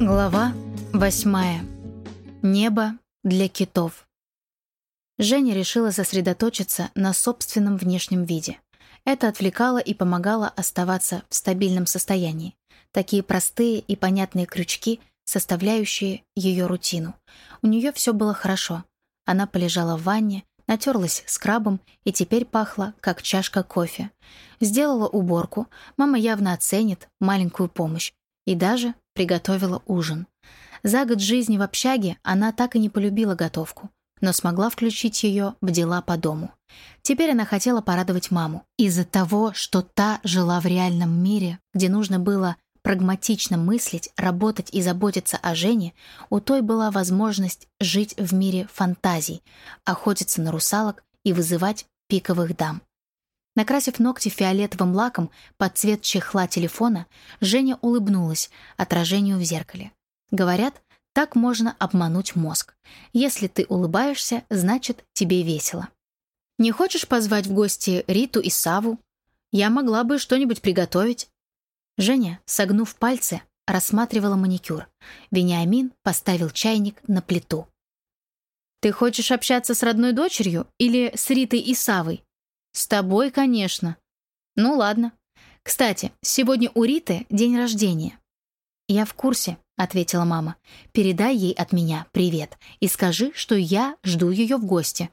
Глава восьмая. Небо для китов. Женя решила сосредоточиться на собственном внешнем виде. Это отвлекало и помогало оставаться в стабильном состоянии. Такие простые и понятные крючки, составляющие ее рутину. У нее все было хорошо. Она полежала в ванне, натерлась скрабом и теперь пахла, как чашка кофе. Сделала уборку, мама явно оценит маленькую помощь и даже приготовила ужин. За год жизни в общаге она так и не полюбила готовку, но смогла включить ее в дела по дому. Теперь она хотела порадовать маму. Из-за того, что та жила в реальном мире, где нужно было прагматично мыслить, работать и заботиться о Жене, у той была возможность жить в мире фантазий, охотиться на русалок и вызывать пиковых дам. Накрасив ногти фиолетовым лаком под цвет чехла телефона, Женя улыбнулась отражению в зеркале. Говорят, так можно обмануть мозг. Если ты улыбаешься, значит, тебе весело. Не хочешь позвать в гости Риту и Саву? Я могла бы что-нибудь приготовить. Женя, согнув пальцы, рассматривала маникюр. Вениамин поставил чайник на плиту. «Ты хочешь общаться с родной дочерью или с Ритой и Савой?» «С тобой, конечно». «Ну ладно. Кстати, сегодня у Риты день рождения». «Я в курсе», — ответила мама. «Передай ей от меня привет и скажи, что я жду ее в гости».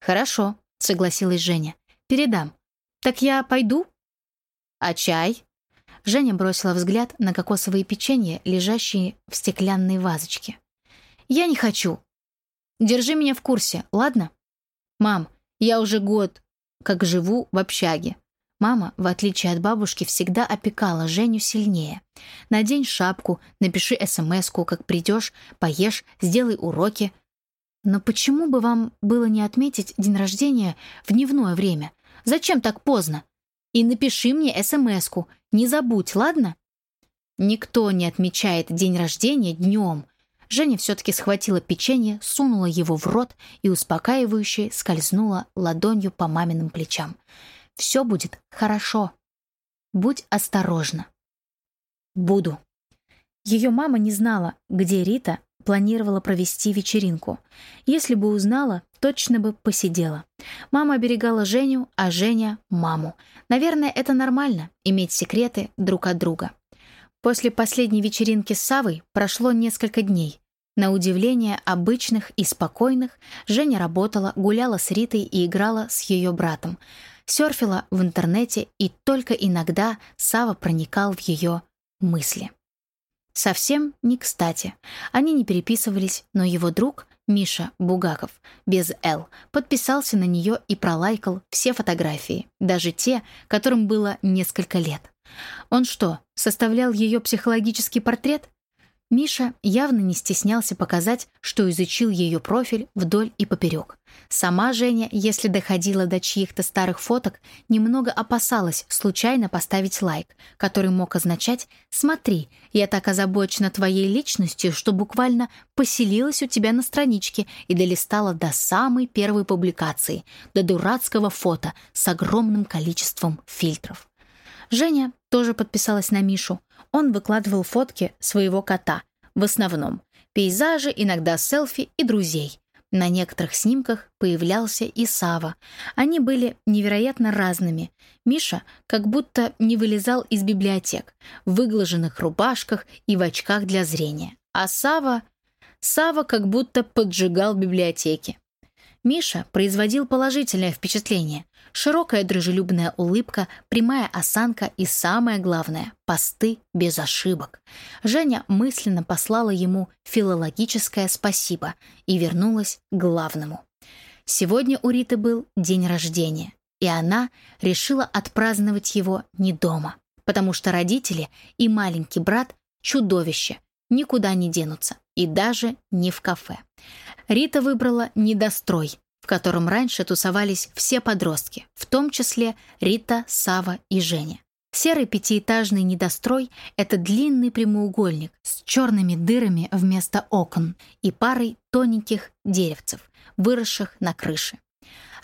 «Хорошо», — согласилась Женя. «Передам. Так я пойду?» «А чай?» Женя бросила взгляд на кокосовые печенья, лежащие в стеклянной вазочке. «Я не хочу. Держи меня в курсе, ладно?» «Мам, я уже год как живу в общаге. Мама, в отличие от бабушки, всегда опекала Женю сильнее. Надень шапку, напиши СМС-ку, как придешь, поешь, сделай уроки. Но почему бы вам было не отметить день рождения в дневное время? Зачем так поздно? И напиши мне СМС-ку, не забудь, ладно? Никто не отмечает день рождения днем, Женя все-таки схватила печенье, сунула его в рот и успокаивающе скользнула ладонью по маминым плечам. «Все будет хорошо. Будь осторожна». «Буду». Ее мама не знала, где Рита планировала провести вечеринку. Если бы узнала, точно бы посидела. Мама оберегала Женю, а Женя — маму. Наверное, это нормально — иметь секреты друг от друга. После последней вечеринки с Савой прошло несколько дней. На удивление обычных и спокойных Женя работала, гуляла с Ритой и играла с ее братом. Серфила в интернете, и только иногда Сава проникал в ее мысли. Совсем не кстати. Они не переписывались, но его друг, Миша Бугаков, без «Л», подписался на нее и пролайкал все фотографии, даже те, которым было несколько лет. Он что, составлял ее психологический портрет? Миша явно не стеснялся показать, что изучил ее профиль вдоль и поперек. Сама Женя, если доходила до чьих-то старых фоток, немного опасалась случайно поставить лайк, который мог означать «Смотри, я так озабочена твоей личностью, что буквально поселилась у тебя на страничке и долистала до самой первой публикации, до дурацкого фото с огромным количеством фильтров». Женя тоже подписалась на Мишу. Он выкладывал фотки своего кота, в основном пейзажи, иногда селфи и друзей. На некоторых снимках появлялся и Сава. Они были невероятно разными. Миша как будто не вылезал из библиотек, в выглаженных рубашках и в очках для зрения. А Сава... Сава как будто поджигал библиотеки. Миша производил положительное впечатление. Широкая дружелюбная улыбка, прямая осанка и, самое главное, посты без ошибок. Женя мысленно послала ему филологическое спасибо и вернулась к главному. Сегодня у Риты был день рождения, и она решила отпраздновать его не дома, потому что родители и маленький брат — чудовище, никуда не денутся, и даже не в кафе. Рита выбрала недострой, в котором раньше тусовались все подростки, в том числе Рита, Сава и Женя. Серый пятиэтажный недострой — это длинный прямоугольник с черными дырами вместо окон и парой тоненьких деревцев, выросших на крыше.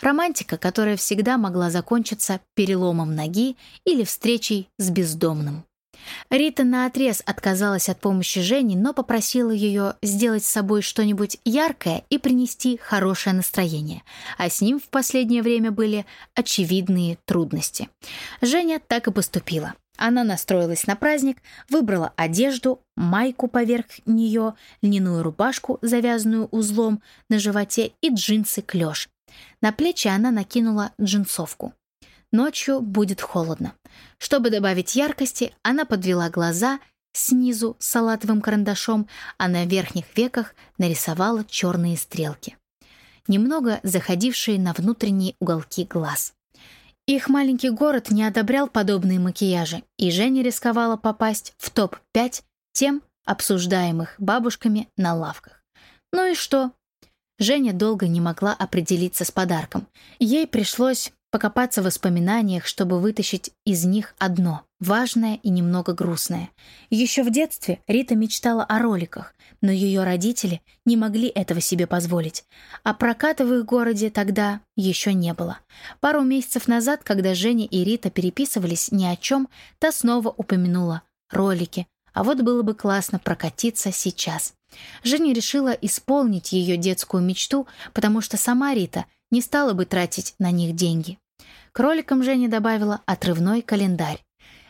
Романтика, которая всегда могла закончиться переломом ноги или встречей с бездомным. Рита наотрез отказалась от помощи Жени, но попросила ее сделать с собой что-нибудь яркое и принести хорошее настроение, а с ним в последнее время были очевидные трудности. Женя так и поступила. Она настроилась на праздник, выбрала одежду, майку поверх нее, льняную рубашку, завязанную узлом на животе и джинсы клеш. На плечи она накинула джинсовку. Ночью будет холодно. Чтобы добавить яркости, она подвела глаза снизу салатовым карандашом, а на верхних веках нарисовала черные стрелки, немного заходившие на внутренние уголки глаз. Их маленький город не одобрял подобные макияжи, и Женя рисковала попасть в топ-5 тем, обсуждаемых бабушками на лавках. Ну и что? Женя долго не могла определиться с подарком. Ей пришлось покопаться в воспоминаниях, чтобы вытащить из них одно, важное и немного грустное. Еще в детстве Рита мечтала о роликах, но ее родители не могли этого себе позволить. А проката в их городе тогда еще не было. Пару месяцев назад, когда Женя и Рита переписывались ни о чем, та снова упомянула ролики, а вот было бы классно прокатиться сейчас. Женя решила исполнить ее детскую мечту, потому что сама Рита не стала бы тратить на них деньги. Кроликам Женя добавила отрывной календарь.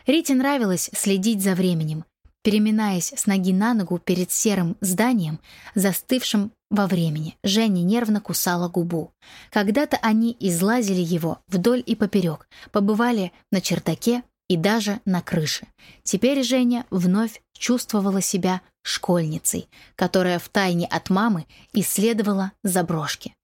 Рите нравилось следить за временем, переминаясь с ноги на ногу перед серым зданием, застывшим во времени. Женя нервно кусала губу. Когда-то они излазили его вдоль и поперек, побывали на чердаке и даже на крыше. Теперь Женя вновь чувствовала себя школьницей, которая втайне от мамы исследовала заброшки.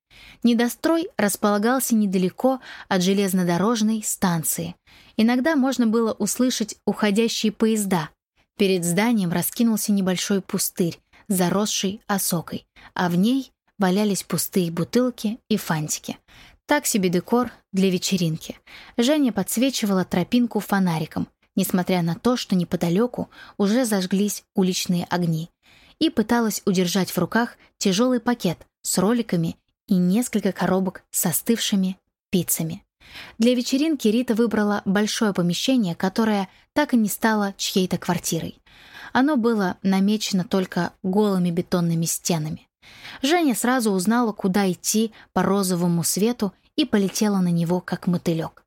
Недострой располагался недалеко от железнодорожной станции. Иногда можно было услышать уходящие поезда. Перед зданием раскинулся небольшой пустырь, заросший осокой, а в ней валялись пустые бутылки и фантики. Так себе декор для вечеринки. Женя подсвечивала тропинку фонариком, несмотря на то, что неподалеку уже зажглись уличные огни, и пыталась удержать в руках тяжелый пакет с роликами и несколько коробок с остывшими пиццами. Для вечеринки Рита выбрала большое помещение, которое так и не стало чьей-то квартирой. Оно было намечено только голыми бетонными стенами. Женя сразу узнала, куда идти по розовому свету и полетела на него, как мотылек.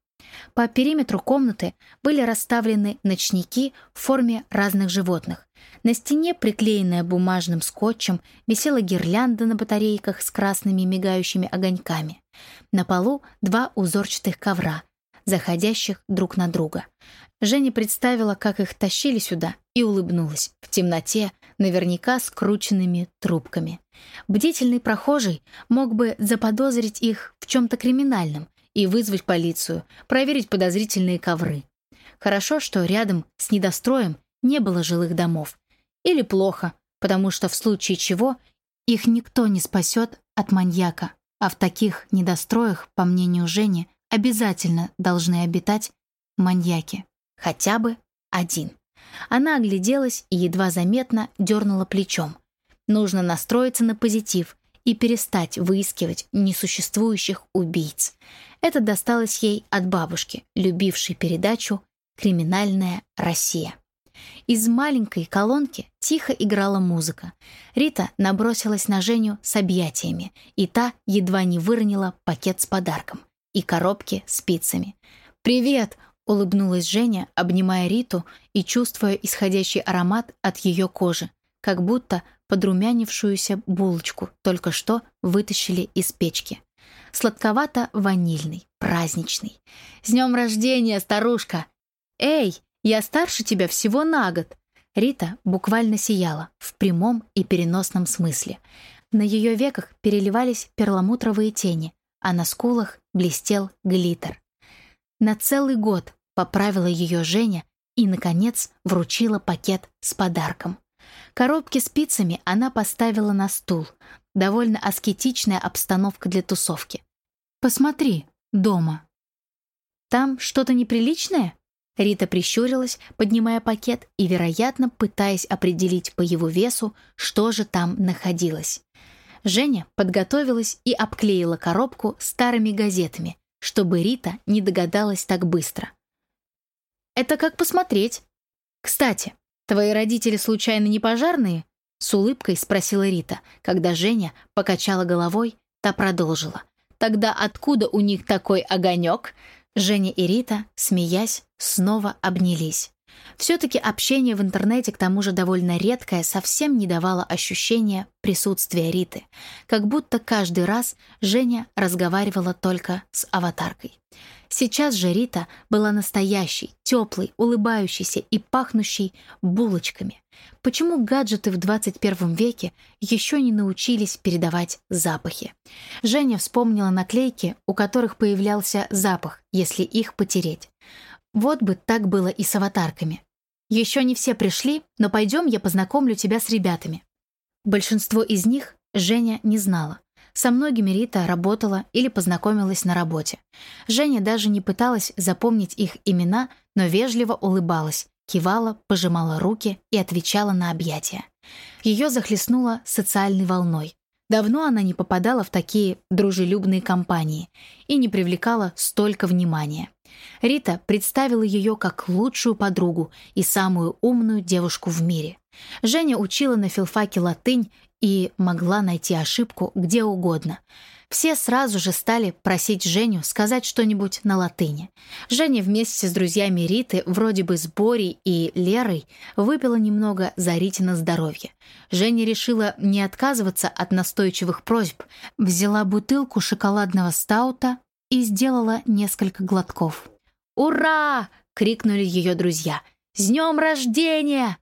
По периметру комнаты были расставлены ночники в форме разных животных. На стене, приклеенная бумажным скотчем, висела гирлянда на батарейках с красными мигающими огоньками. На полу два узорчатых ковра, заходящих друг на друга. Женя представила, как их тащили сюда, и улыбнулась. В темноте, наверняка скрученными трубками. Бдительный прохожий мог бы заподозрить их в чем-то криминальном и вызвать полицию, проверить подозрительные ковры. Хорошо, что рядом с недостроем не было жилых домов. Или плохо, потому что в случае чего их никто не спасет от маньяка, а в таких недостроях, по мнению Жени, обязательно должны обитать маньяки. Хотя бы один. Она огляделась и едва заметно дернула плечом. Нужно настроиться на позитив и перестать выискивать несуществующих убийц. Это досталось ей от бабушки, любившей передачу «Криминальная Россия». Из маленькой колонки тихо играла музыка. Рита набросилась на Женю с объятиями, и та едва не выронила пакет с подарком и коробки с пиццами. «Привет!» — улыбнулась Женя, обнимая Риту и чувствуя исходящий аромат от ее кожи, как будто подрумянившуюся булочку только что вытащили из печки. Сладковато-ванильный, праздничный. «С днем рождения, старушка!» «Эй, я старше тебя всего на год!» Рита буквально сияла, в прямом и переносном смысле. На ее веках переливались перламутровые тени, а на скулах блестел глиттер. На целый год поправила ее Женя и, наконец, вручила пакет с подарком. Коробки с пиццами она поставила на стул. Довольно аскетичная обстановка для тусовки. «Посмотри, дома». «Там что-то неприличное?» Рита прищурилась, поднимая пакет и, вероятно, пытаясь определить по его весу, что же там находилось. Женя подготовилась и обклеила коробку старыми газетами, чтобы Рита не догадалась так быстро. «Это как посмотреть». Кстати, твои родители случайно не пожарные? С улыбкой спросила Рита, когда Женя покачала головой, та продолжила. Тогда откуда у них такой огонек? Женя и Рита, смеясь, снова обнялись. Все-таки общение в интернете, к тому же довольно редкое, совсем не давало ощущения присутствия Риты, как будто каждый раз Женя разговаривала только с аватаркой. Сейчас же Рита была настоящей, теплой, улыбающейся и пахнущей булочками. Почему гаджеты в 21 веке еще не научились передавать запахи? Женя вспомнила наклейки, у которых появлялся запах, если их потереть. Вот бы так было и с аватарками. Еще не все пришли, но пойдем я познакомлю тебя с ребятами. Большинство из них Женя не знала. Со многими Рита работала или познакомилась на работе. Женя даже не пыталась запомнить их имена, но вежливо улыбалась, кивала, пожимала руки и отвечала на объятия. Ее захлестнуло социальной волной. Давно она не попадала в такие дружелюбные компании и не привлекала столько внимания. Рита представила ее как лучшую подругу и самую умную девушку в мире. Женя учила на филфаке латынь и могла найти ошибку где угодно. Все сразу же стали просить Женю сказать что-нибудь на латыни. Женя вместе с друзьями Риты, вроде бы с Борей и Лерой, выпила немного за Рите здоровье. Женя решила не отказываться от настойчивых просьб, взяла бутылку шоколадного стаута и сделала несколько глотков. «Ура!» — крикнули ее друзья. «С днем рождения!»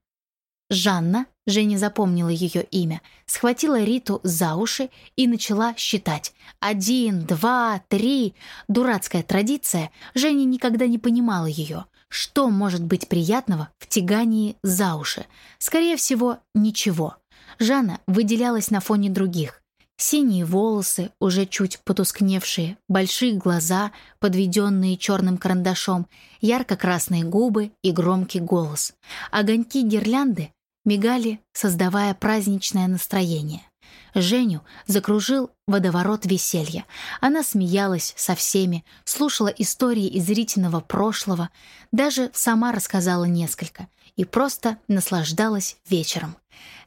Жанна, Женя запомнила ее имя, схватила Риту за уши и начала считать. Один, два, три. Дурацкая традиция, Женя никогда не понимала ее. Что может быть приятного в тягании за уши? Скорее всего, ничего. Жанна выделялась на фоне других. Синие волосы, уже чуть потускневшие, большие глаза, подведенные черным карандашом, ярко-красные губы и громкий голос. Огоньки гирлянды мигали, создавая праздничное настроение. Женю закружил водоворот веселья. Она смеялась со всеми, слушала истории из Ритиного прошлого, даже сама рассказала несколько и просто наслаждалась вечером.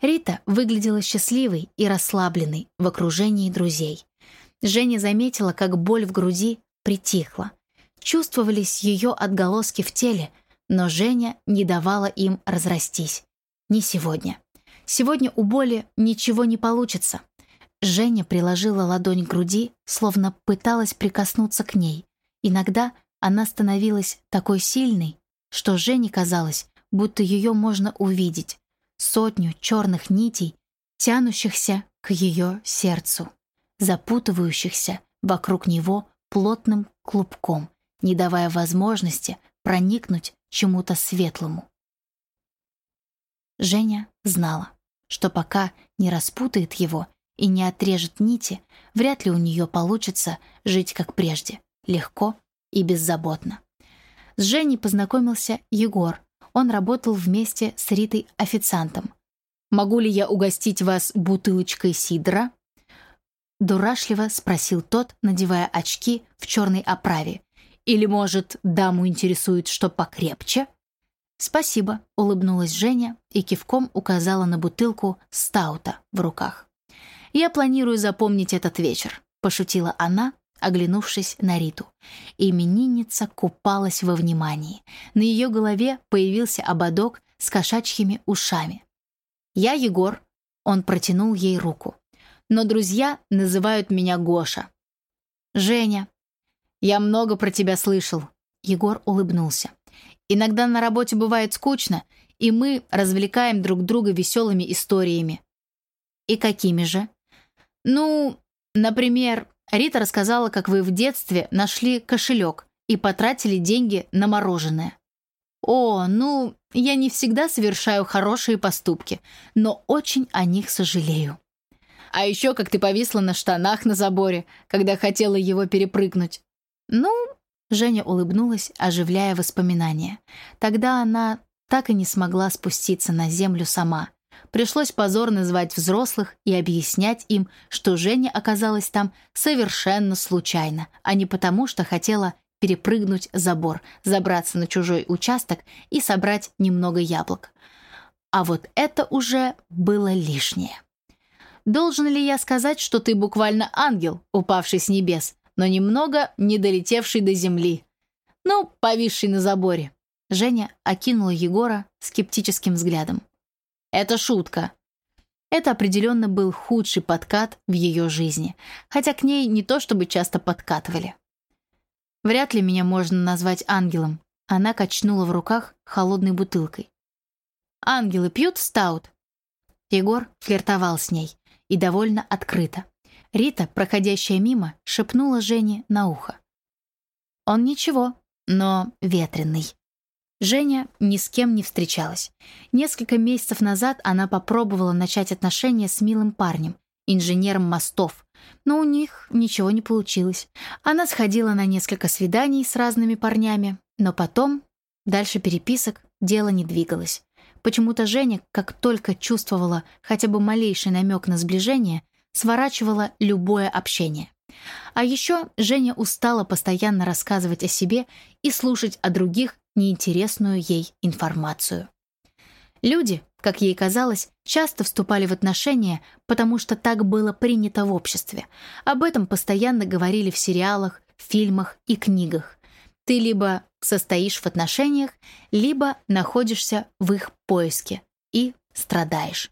Рита выглядела счастливой и расслабленной в окружении друзей. Женя заметила, как боль в груди притихла. Чувствовались ее отголоски в теле, но Женя не давала им разрастись. Не сегодня. Сегодня у боли ничего не получится. Женя приложила ладонь к груди, словно пыталась прикоснуться к ней. Иногда она становилась такой сильной, что Жене казалось, будто ее можно увидеть сотню черных нитей, тянущихся к ее сердцу, запутывающихся вокруг него плотным клубком, не давая возможности проникнуть чему-то светлому. Женя знала, что пока не распутает его и не отрежет нити, вряд ли у нее получится жить как прежде, легко и беззаботно. С Женей познакомился Егор, он работал вместе с Ритой официантом. «Могу ли я угостить вас бутылочкой сидра?» Дурашливо спросил тот, надевая очки в черной оправе. «Или, может, даму интересует что покрепче?» «Спасибо», — улыбнулась Женя и кивком указала на бутылку стаута в руках. «Я планирую запомнить этот вечер», — пошутила она, оглянувшись на Риту. Именинница купалась во внимании. На ее голове появился ободок с кошачьими ушами. «Я Егор», — он протянул ей руку. «Но друзья называют меня Гоша». «Женя». «Я много про тебя слышал», — Егор улыбнулся. «Иногда на работе бывает скучно, и мы развлекаем друг друга веселыми историями». «И какими же?» «Ну, например, Рита рассказала, как вы в детстве нашли кошелек и потратили деньги на мороженое. О, ну, я не всегда совершаю хорошие поступки, но очень о них сожалею. А еще как ты повисла на штанах на заборе, когда хотела его перепрыгнуть. Ну, Женя улыбнулась, оживляя воспоминания. Тогда она так и не смогла спуститься на землю сама. Пришлось позорно звать взрослых и объяснять им, что Женя оказалась там совершенно случайно, а не потому, что хотела перепрыгнуть забор, забраться на чужой участок и собрать немного яблок. А вот это уже было лишнее. Должен ли я сказать, что ты буквально ангел, упавший с небес, но немного не долетевший до земли? Ну, повисший на заборе. Женя окинула Егора скептическим взглядом. Это шутка. Это определенно был худший подкат в ее жизни, хотя к ней не то чтобы часто подкатывали. Вряд ли меня можно назвать ангелом. Она качнула в руках холодной бутылкой. Ангелы пьют стаут. Егор флиртовал с ней и довольно открыто. Рита, проходящая мимо, шепнула Жене на ухо. «Он ничего, но ветреный». Женя ни с кем не встречалась. Несколько месяцев назад она попробовала начать отношения с милым парнем, инженером мостов, но у них ничего не получилось. Она сходила на несколько свиданий с разными парнями, но потом, дальше переписок, дело не двигалось. Почему-то Женя, как только чувствовала хотя бы малейший намек на сближение, сворачивала любое общение. А еще Женя устала постоянно рассказывать о себе и слушать о других неинтересную ей информацию. Люди, как ей казалось, часто вступали в отношения, потому что так было принято в обществе. Об этом постоянно говорили в сериалах, фильмах и книгах. Ты либо состоишь в отношениях, либо находишься в их поиске и страдаешь.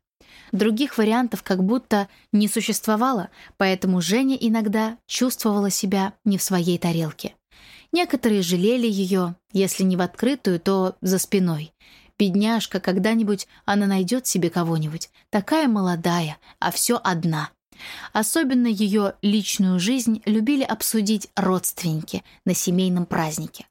Других вариантов как будто не существовало, поэтому Женя иногда чувствовала себя не в своей тарелке. Некоторые жалели ее, если не в открытую, то за спиной. Бедняжка, когда-нибудь она найдет себе кого-нибудь. Такая молодая, а все одна. Особенно ее личную жизнь любили обсудить родственники на семейном празднике.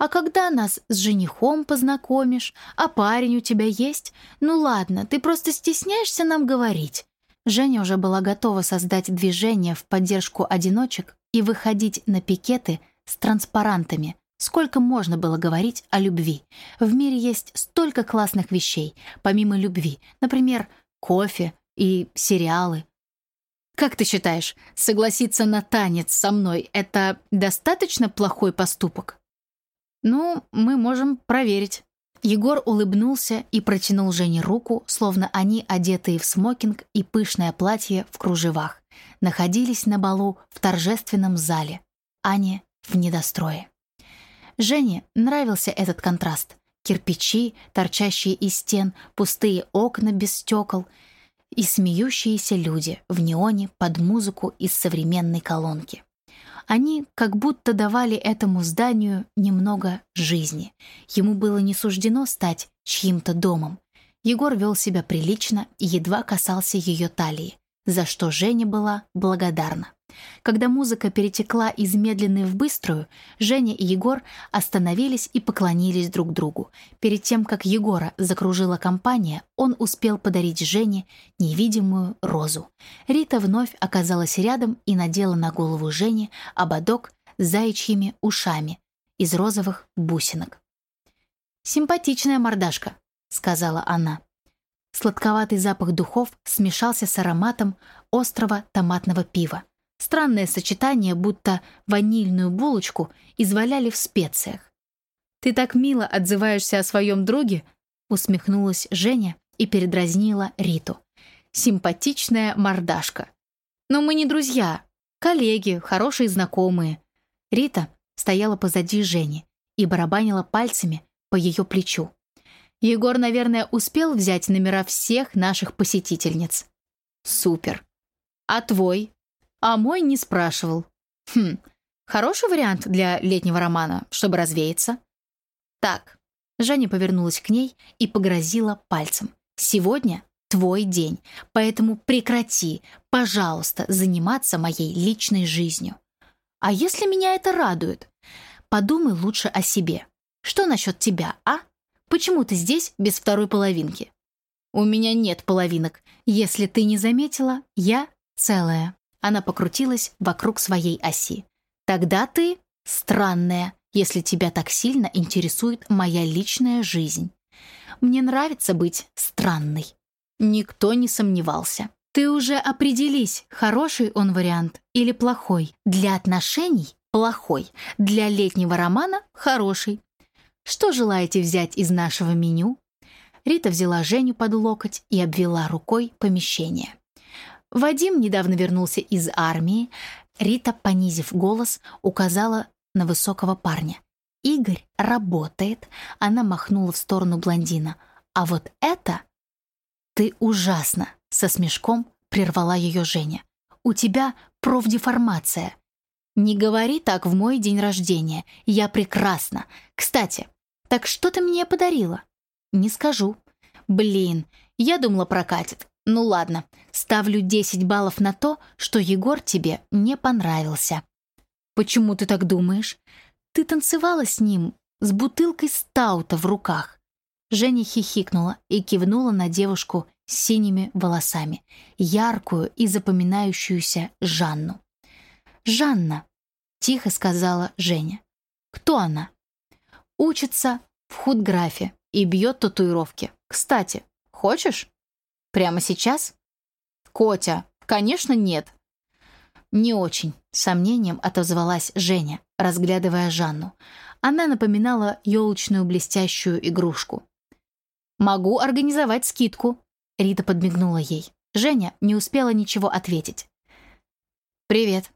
А когда нас с женихом познакомишь? А парень у тебя есть? Ну ладно, ты просто стесняешься нам говорить». Женя уже была готова создать движение в поддержку одиночек и выходить на пикеты с транспарантами. Сколько можно было говорить о любви? В мире есть столько классных вещей, помимо любви. Например, кофе и сериалы. Как ты считаешь, согласиться на танец со мной — это достаточно плохой поступок? «Ну, мы можем проверить». Егор улыбнулся и протянул Жене руку, словно они, одетые в смокинг и пышное платье в кружевах, находились на балу в торжественном зале, а не в недострое. Жене нравился этот контраст. Кирпичи, торчащие из стен, пустые окна без стекол и смеющиеся люди в неоне под музыку из современной колонки. Они как будто давали этому зданию немного жизни. Ему было не суждено стать чьим-то домом. Егор вел себя прилично и едва касался ее талии, за что Женя была благодарна. Когда музыка перетекла из медленной в быструю, Женя и Егор остановились и поклонились друг другу. Перед тем, как Егора закружила компания, он успел подарить Жене невидимую розу. Рита вновь оказалась рядом и надела на голову Жени ободок с заячьими ушами из розовых бусинок. «Симпатичная мордашка», — сказала она. Сладковатый запах духов смешался с ароматом острого томатного пива. Странное сочетание, будто ванильную булочку изваляли в специях. «Ты так мило отзываешься о своем друге», усмехнулась Женя и передразнила Риту. «Симпатичная мордашка». «Но мы не друзья, коллеги, хорошие знакомые». Рита стояла позади Жени и барабанила пальцами по ее плечу. Егор, наверное, успел взять номера всех наших посетительниц. Супер. А твой? А мой не спрашивал. Хм, хороший вариант для летнего романа, чтобы развеяться. Так, Женя повернулась к ней и погрозила пальцем. Сегодня твой день, поэтому прекрати, пожалуйста, заниматься моей личной жизнью. А если меня это радует? Подумай лучше о себе. Что насчет тебя, а? Почему ты здесь без второй половинки? У меня нет половинок. Если ты не заметила, я целая. Она покрутилась вокруг своей оси. «Тогда ты странная, если тебя так сильно интересует моя личная жизнь. Мне нравится быть странной». Никто не сомневался. «Ты уже определись, хороший он вариант или плохой. Для отношений плохой, для летнего романа хороший. Что желаете взять из нашего меню? Рита взяла Женю под локоть и обвела рукой помещение. Вадим недавно вернулся из армии. Рита, понизив голос, указала на высокого парня. Игорь работает. Она махнула в сторону блондина. А вот это... Ты ужасно, со смешком прервала ее Женя. У тебя профдеформация. Не говори так в мой день рождения. Я прекрасна. Кстати, так что ты мне подарила? Не скажу. Блин, я думала прокатит. Ну ладно, ставлю 10 баллов на то, что Егор тебе не понравился. Почему ты так думаешь? Ты танцевала с ним с бутылкой стаута в руках. Женя хихикнула и кивнула на девушку с синими волосами, яркую и запоминающуюся Жанну. «Жанна», — тихо сказала Женя. «Кто она?» «Учится в худграфе и бьет татуировки. Кстати, хочешь?» «Прямо сейчас?» «Котя, конечно, нет». «Не очень», — сомнением отозвалась Женя, разглядывая Жанну. Она напоминала елочную блестящую игрушку. «Могу организовать скидку», — Рита подмигнула ей. Женя не успела ничего ответить. «Привет.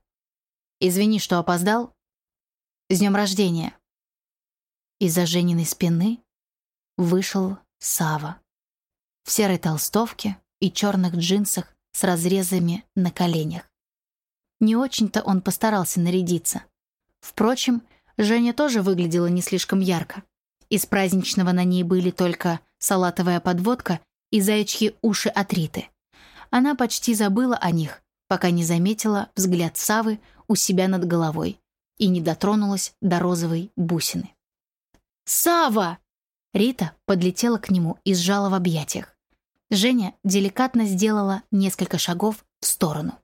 Извини, что опоздал. С днем рождения». Из-за Жениной спины вышел Сава в серой толстовке и черных джинсах с разрезами на коленях. Не очень-то он постарался нарядиться. Впрочем, Женя тоже выглядела не слишком ярко. Из праздничного на ней были только салатовая подводка и заячьи уши от Риты. Она почти забыла о них, пока не заметила взгляд Савы у себя над головой и не дотронулась до розовой бусины. «Сава!» Рита подлетела к нему и сжала в объятиях. Женя деликатно сделала несколько шагов в сторону.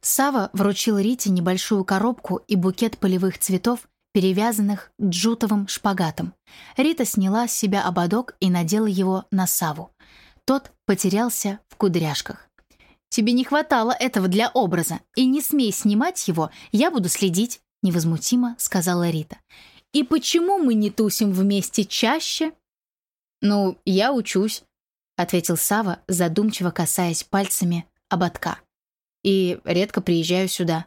Сава вручил Рите небольшую коробку и букет полевых цветов перевязанных джутовым шпагатом. Рита сняла с себя ободок и надела его на Саву. Тот потерялся в кудряшках. «Тебе не хватало этого для образа, и не смей снимать его, я буду следить», — невозмутимо сказала Рита. «И почему мы не тусим вместе чаще?» «Ну, я учусь», — ответил Сава, задумчиво касаясь пальцами ободка. «И редко приезжаю сюда».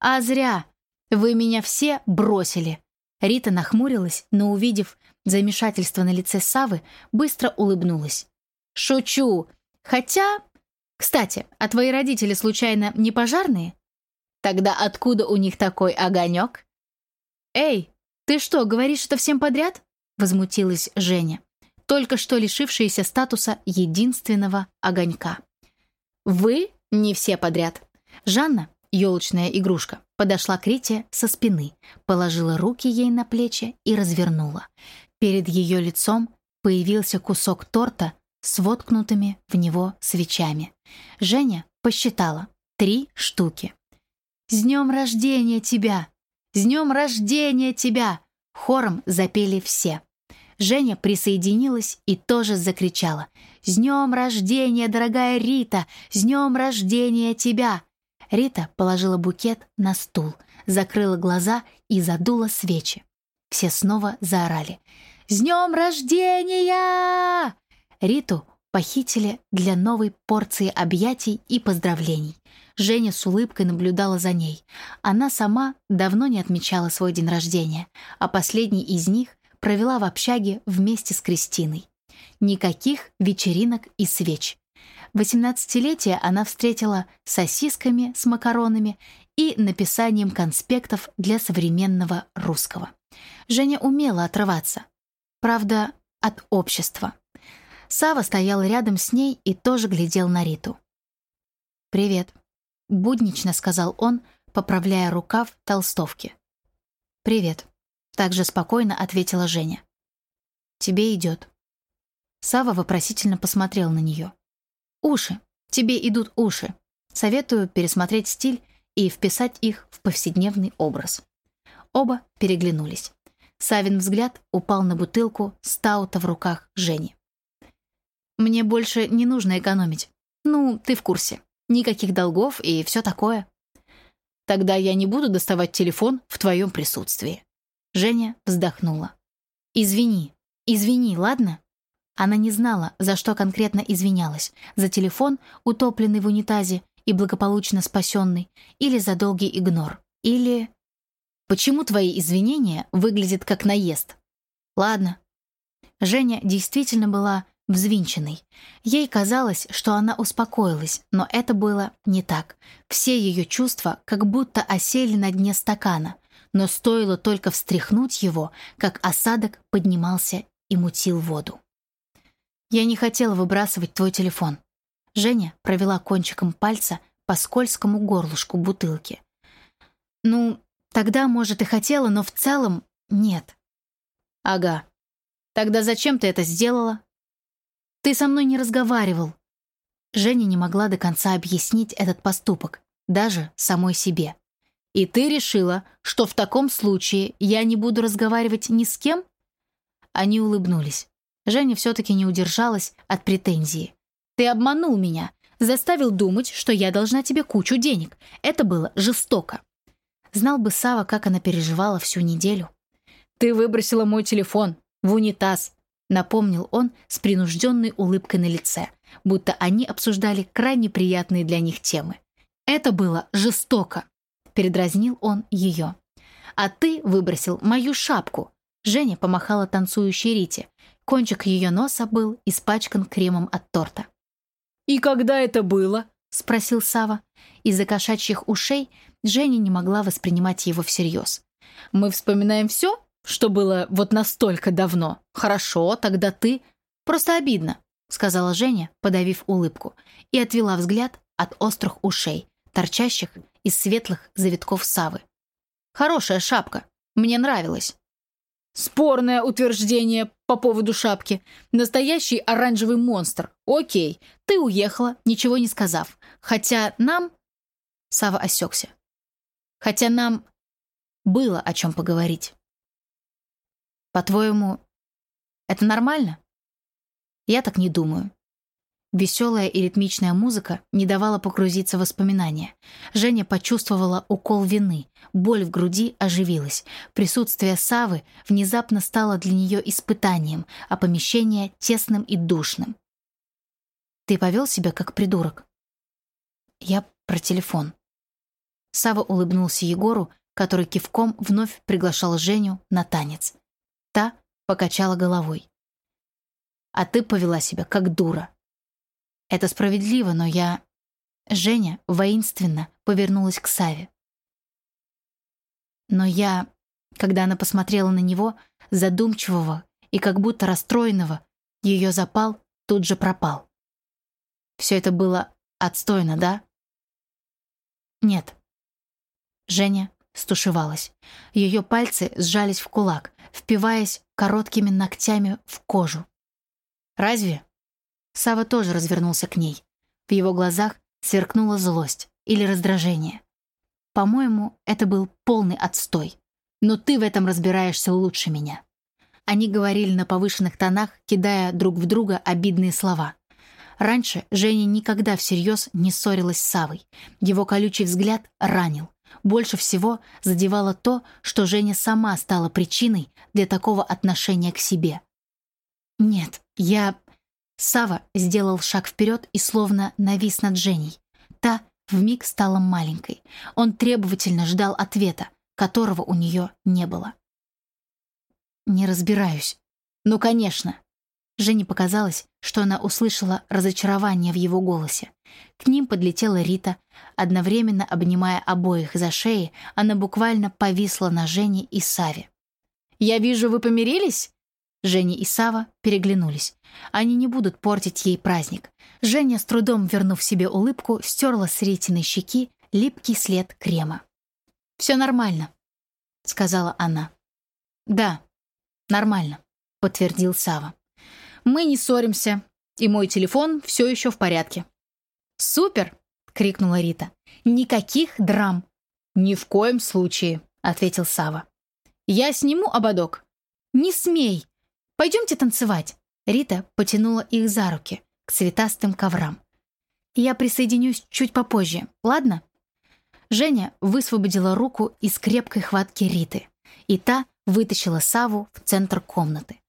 «А зря. Вы меня все бросили!» Рита нахмурилась, но, увидев замешательство на лице Савы, быстро улыбнулась. «Шучу! Хотя... Кстати, а твои родители, случайно, не пожарные? Тогда откуда у них такой огонек?» «Эй, ты что, говоришь это всем подряд?» Возмутилась Женя, только что лишившаяся статуса единственного огонька. «Вы не все подряд. Жанна Елочная игрушка подошла к Рите со спины, положила руки ей на плечи и развернула. Перед ее лицом появился кусок торта с воткнутыми в него свечами. Женя посчитала три штуки. «С днем рождения тебя! С днем рождения тебя!» Хором запели все. Женя присоединилась и тоже закричала. «С днем рождения, дорогая Рита! С днем рождения тебя!» Рита положила букет на стул, закрыла глаза и задула свечи. Все снова заорали. «С днем рождения!» Риту похитили для новой порции объятий и поздравлений. Женя с улыбкой наблюдала за ней. Она сама давно не отмечала свой день рождения, а последний из них провела в общаге вместе с Кристиной. Никаких вечеринок и свеч. Восемнадцатилетие она встретила сосисками с макаронами и написанием конспектов для современного русского. Женя умела отрываться. Правда, от общества. Сава стоял рядом с ней и тоже глядел на Риту. «Привет», — буднично сказал он, поправляя рукав толстовки. «Привет», — также спокойно ответила Женя. «Тебе идет». Сава вопросительно посмотрел на нее. Уши. Тебе идут уши. Советую пересмотреть стиль и вписать их в повседневный образ. Оба переглянулись. Савин взгляд упал на бутылку стаута в руках Жени. «Мне больше не нужно экономить. Ну, ты в курсе. Никаких долгов и все такое». Тогда я не буду доставать телефон в твоем присутствии». Женя вздохнула. «Извини, извини, ладно?» Она не знала, за что конкретно извинялась. За телефон, утопленный в унитазе и благополучно спасенный, или за долгий игнор, или... Почему твои извинения выглядят как наезд? Ладно. Женя действительно была взвинченной. Ей казалось, что она успокоилась, но это было не так. Все ее чувства как будто осели на дне стакана, но стоило только встряхнуть его, как осадок поднимался и мутил воду. «Я не хотела выбрасывать твой телефон». Женя провела кончиком пальца по скользкому горлышку бутылки. «Ну, тогда, может, и хотела, но в целом нет». «Ага. Тогда зачем ты это сделала?» Ты со мной не разговаривал». Женя не могла до конца объяснить этот поступок, даже самой себе. «И ты решила, что в таком случае я не буду разговаривать ни с кем?» Они улыбнулись. Женя все-таки не удержалась от претензии. «Ты обманул меня, заставил думать, что я должна тебе кучу денег. Это было жестоко». Знал бы Сава, как она переживала всю неделю. «Ты выбросила мой телефон в унитаз, напомнил он с принужденной улыбкой на лице, будто они обсуждали крайне приятные для них темы. «Это было жестоко», — передразнил он ее. «А ты выбросил мою шапку», — Женя помахала танцующей Рите. Кончик ее носа был испачкан кремом от торта. «И когда это было?» — спросил Сава. Из-за кошачьих ушей Женя не могла воспринимать его всерьез. «Мы вспоминаем все, что было вот настолько давно. Хорошо, тогда ты... Просто обидно, сказала Женя, подавив улыбку, и отвела взгляд от острых ушей, торчащих из светлых завитков савы. Хорошая шапка. Мне нравилась. Спорное утверждение по поводу шапки. Настоящий оранжевый монстр. Окей, ты уехала, ничего не сказав. Хотя нам... Сава осекся. Хотя нам было о чем поговорить. По-твоему, это нормально? Я так не думаю. Веселая и ритмичная музыка не давала погрузиться в воспоминания. Женя почувствовала укол вины, боль в груди оживилась. Присутствие Савы внезапно стало для нее испытанием, а помещение — тесным и душным. «Ты повел себя как придурок?» «Я про телефон». Сава улыбнулся Егору, который кивком вновь приглашал Женю на танец. Та покачала головой. «А ты повела себя как дура». «Это справедливо, но я...» Женя воинственно повернулась к Саве. Но я, когда она посмотрела на него, задумчивого и как будто расстроенного, ее запал тут же пропал. Все это было отстойно, да? Нет. Женя стушевалась. Ее пальцы сжались в кулак, впиваясь короткими ногтями в кожу. «Разве?» Сава тоже развернулся к ней. В его глазах сверкнула злость или раздражение. «По-моему, это был полный отстой. Но ты в этом разбираешься лучше меня». Они говорили на повышенных тонах, кидая друг в друга обидные слова. Раньше Женя никогда всерьез не ссорилась с Савой. Его колючий взгляд ранил. Больше всего задевало то, что Женя сама стала причиной для такого отношения к себе. «Нет, я...» Сава сделал шаг вперед и словно навис над Женей. Та вмиг стала маленькой. Он требовательно ждал ответа, которого у нее не было. «Не разбираюсь». «Ну, конечно». Жене показалось, что она услышала разочарование в его голосе. К ним подлетела Рита. Одновременно обнимая обоих за шеи, она буквально повисла на Жене и Саве. «Я вижу, вы помирились?» Женя и Сава переглянулись. Они не будут портить ей праздник. Женя, с трудом вернув себе улыбку, стерла с Ритиной щеки липкий след крема. «Все нормально», — сказала она. «Да, нормально», — подтвердил Сава. «Мы не ссоримся, и мой телефон все еще в порядке». «Супер!» — крикнула Рита. «Никаких драм!» «Ни в коем случае!» — ответил Сава. «Я сниму ободок». «Не смей! Пойдемте танцевать!» Рита потянула их за руки к цветастым коврам. «Я присоединюсь чуть попозже, ладно?» Женя высвободила руку из крепкой хватки Риты, и та вытащила Саву в центр комнаты.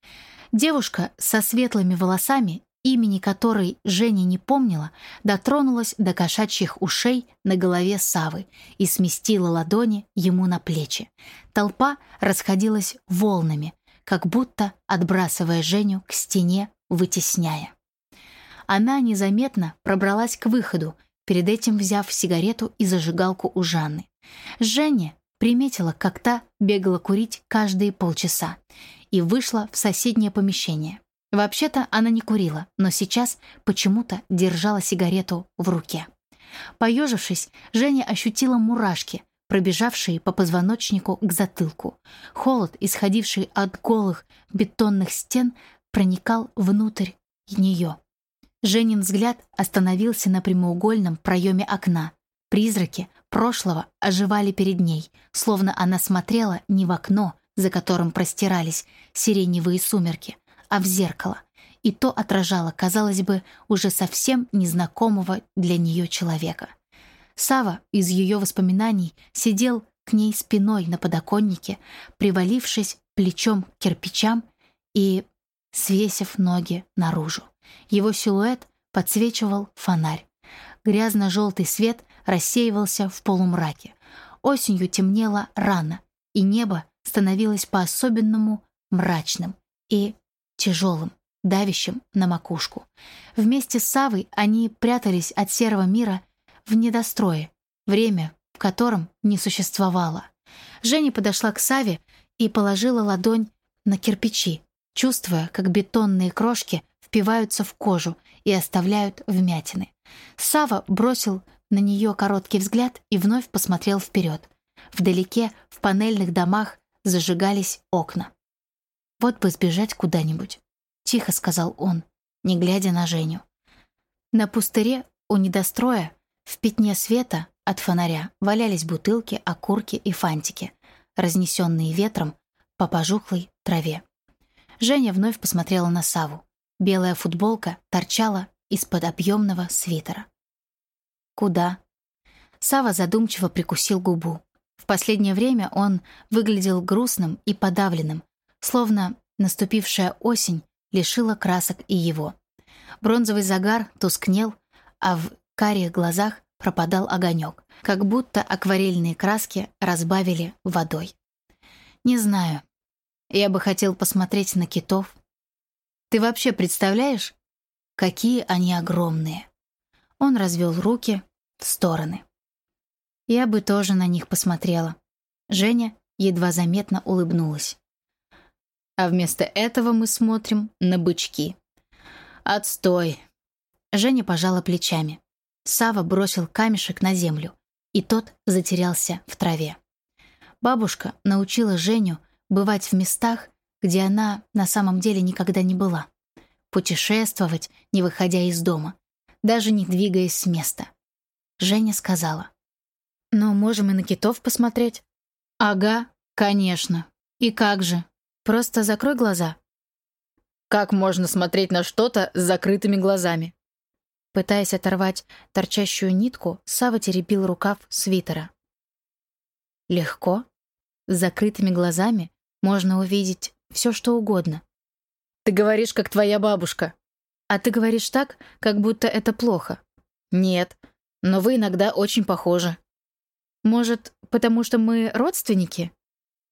Девушка со светлыми волосами, имени которой Женя не помнила, дотронулась до кошачьих ушей на голове Савы и сместила ладони ему на плечи. Толпа расходилась волнами, как будто отбрасывая Женю к стене, вытесняя. Она незаметно пробралась к выходу, перед этим взяв сигарету и зажигалку у Жанны. Женя приметила, как та бегала курить каждые полчаса и вышла в соседнее помещение. Вообще-то она не курила, но сейчас почему-то держала сигарету в руке. Поежившись, Женя ощутила мурашки, пробежавшие по позвоночнику к затылку. Холод, исходивший от голых бетонных стен, проникал внутрь нее. Женин взгляд остановился на прямоугольном проеме окна. Призраки прошлого оживали перед ней, словно она смотрела не в окно, за которым простирались сиреневые сумерки, а в зеркало, и то отражало, казалось бы, уже совсем незнакомого для нее человека. Сава из ее воспоминаний сидел к ней спиной на подоконнике, привалившись плечом к кирпичам и свесив ноги наружу. Его силуэт подсвечивал фонарь. Грязно-желтый свет рассеивался в полумраке. Осенью темнело рано, и небо становилось по-особенному мрачным и тяжелым, давящим на макушку. Вместе с Савой они прятались от серого мира в недострое, время в котором не существовало. Женя подошла к Саве и положила ладонь на кирпичи, чувствуя, как бетонные крошки впиваются в кожу и оставляют вмятины. Сава бросил на нее короткий взгляд и вновь посмотрел вперед. Вдалеке, в панельных домах, зажигались окна. «Вот бы сбежать куда-нибудь», — тихо сказал он, не глядя на Женю. На пустыре у недостроя в пятне света от фонаря валялись бутылки, окурки и фантики, разнесенные ветром по пожухлой траве. Женя вновь посмотрела на Саву. Белая футболка торчала из-под объемного свитера. «Куда?» Сава задумчиво прикусил губу. В последнее время он выглядел грустным и подавленным, словно наступившая осень лишила красок и его. Бронзовый загар тускнел, а в карих глазах пропадал огонек, как будто акварельные краски разбавили водой. Не знаю. Я бы хотел посмотреть на китов. Ты вообще представляешь, какие они огромные? Он развел руки в стороны. Я бы тоже на них посмотрела. Женя едва заметно улыбнулась. А вместо этого мы смотрим на бычки. Отстой. Женя пожала плечами. Сава бросил камешек на землю, и тот затерялся в траве. Бабушка научила Женю бывать в местах, где она на самом деле никогда не была. Путешествовать, не выходя из дома, даже не двигаясь с места. Женя сказала. «Но можем и на китов посмотреть». «Ага, конечно. И как же? Просто закрой глаза». «Как можно смотреть на что-то с закрытыми глазами?» Пытаясь оторвать торчащую нитку, Сава теребил рукав свитера. Легко. С закрытыми глазами можно увидеть все, что угодно. Ты говоришь, как твоя бабушка. А ты говоришь так, как будто это плохо. Нет, но вы иногда очень похожи. Может, потому что мы родственники?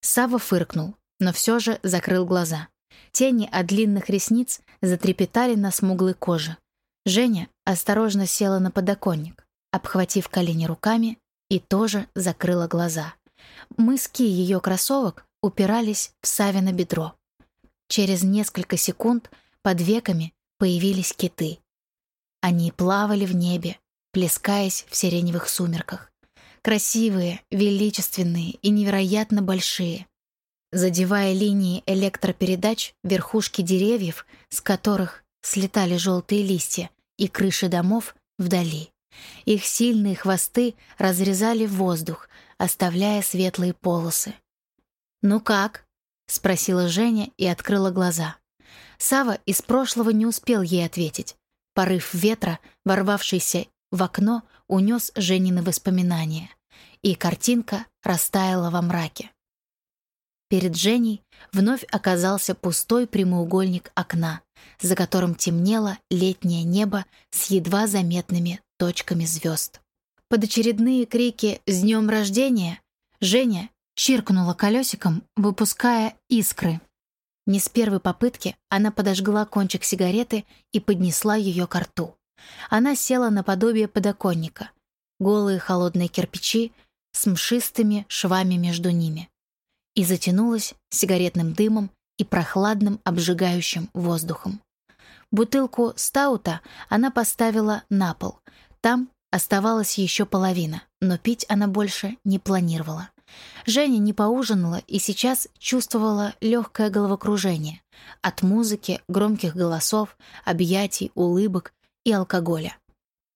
Сава фыркнул, но все же закрыл глаза. Тени от длинных ресниц затрепетали на смуглой коже. Женя осторожно села на подоконник, обхватив колени руками, и тоже закрыла глаза. Мыски ее кроссовок упирались в Савино бедро. Через несколько секунд под веками появились киты. Они плавали в небе, плескаясь в сиреневых сумерках. Красивые, величественные и невероятно большие. Задевая линии электропередач верхушки деревьев, с которых слетали желтые листья, и крыши домов вдали. Их сильные хвосты разрезали воздух, оставляя светлые полосы. «Ну как?» — спросила Женя и открыла глаза. Сава из прошлого не успел ей ответить. Порыв ветра, ворвавшийся в окно, унес Женины воспоминания. и картинка растаяла во мраке. Перед Женей вновь оказался пустой прямоугольник окна, за которым темнело летнее небо с едва заметными точками звезд. Под очередные крики «С днем рождения!» Женя чиркнула колесиком, выпуская искры. Не с первой попытки она подожгла кончик сигареты и поднесла ее к рту. Она села наподобие подоконника. Голые холодные кирпичи с мшистыми швами между ними и затянулась сигаретным дымом и прохладным обжигающим воздухом. Бутылку стаута она поставила на пол. Там оставалась еще половина, но пить она больше не планировала. Женя не поужинала и сейчас чувствовала легкое головокружение от музыки, громких голосов, объятий, улыбок и алкоголя.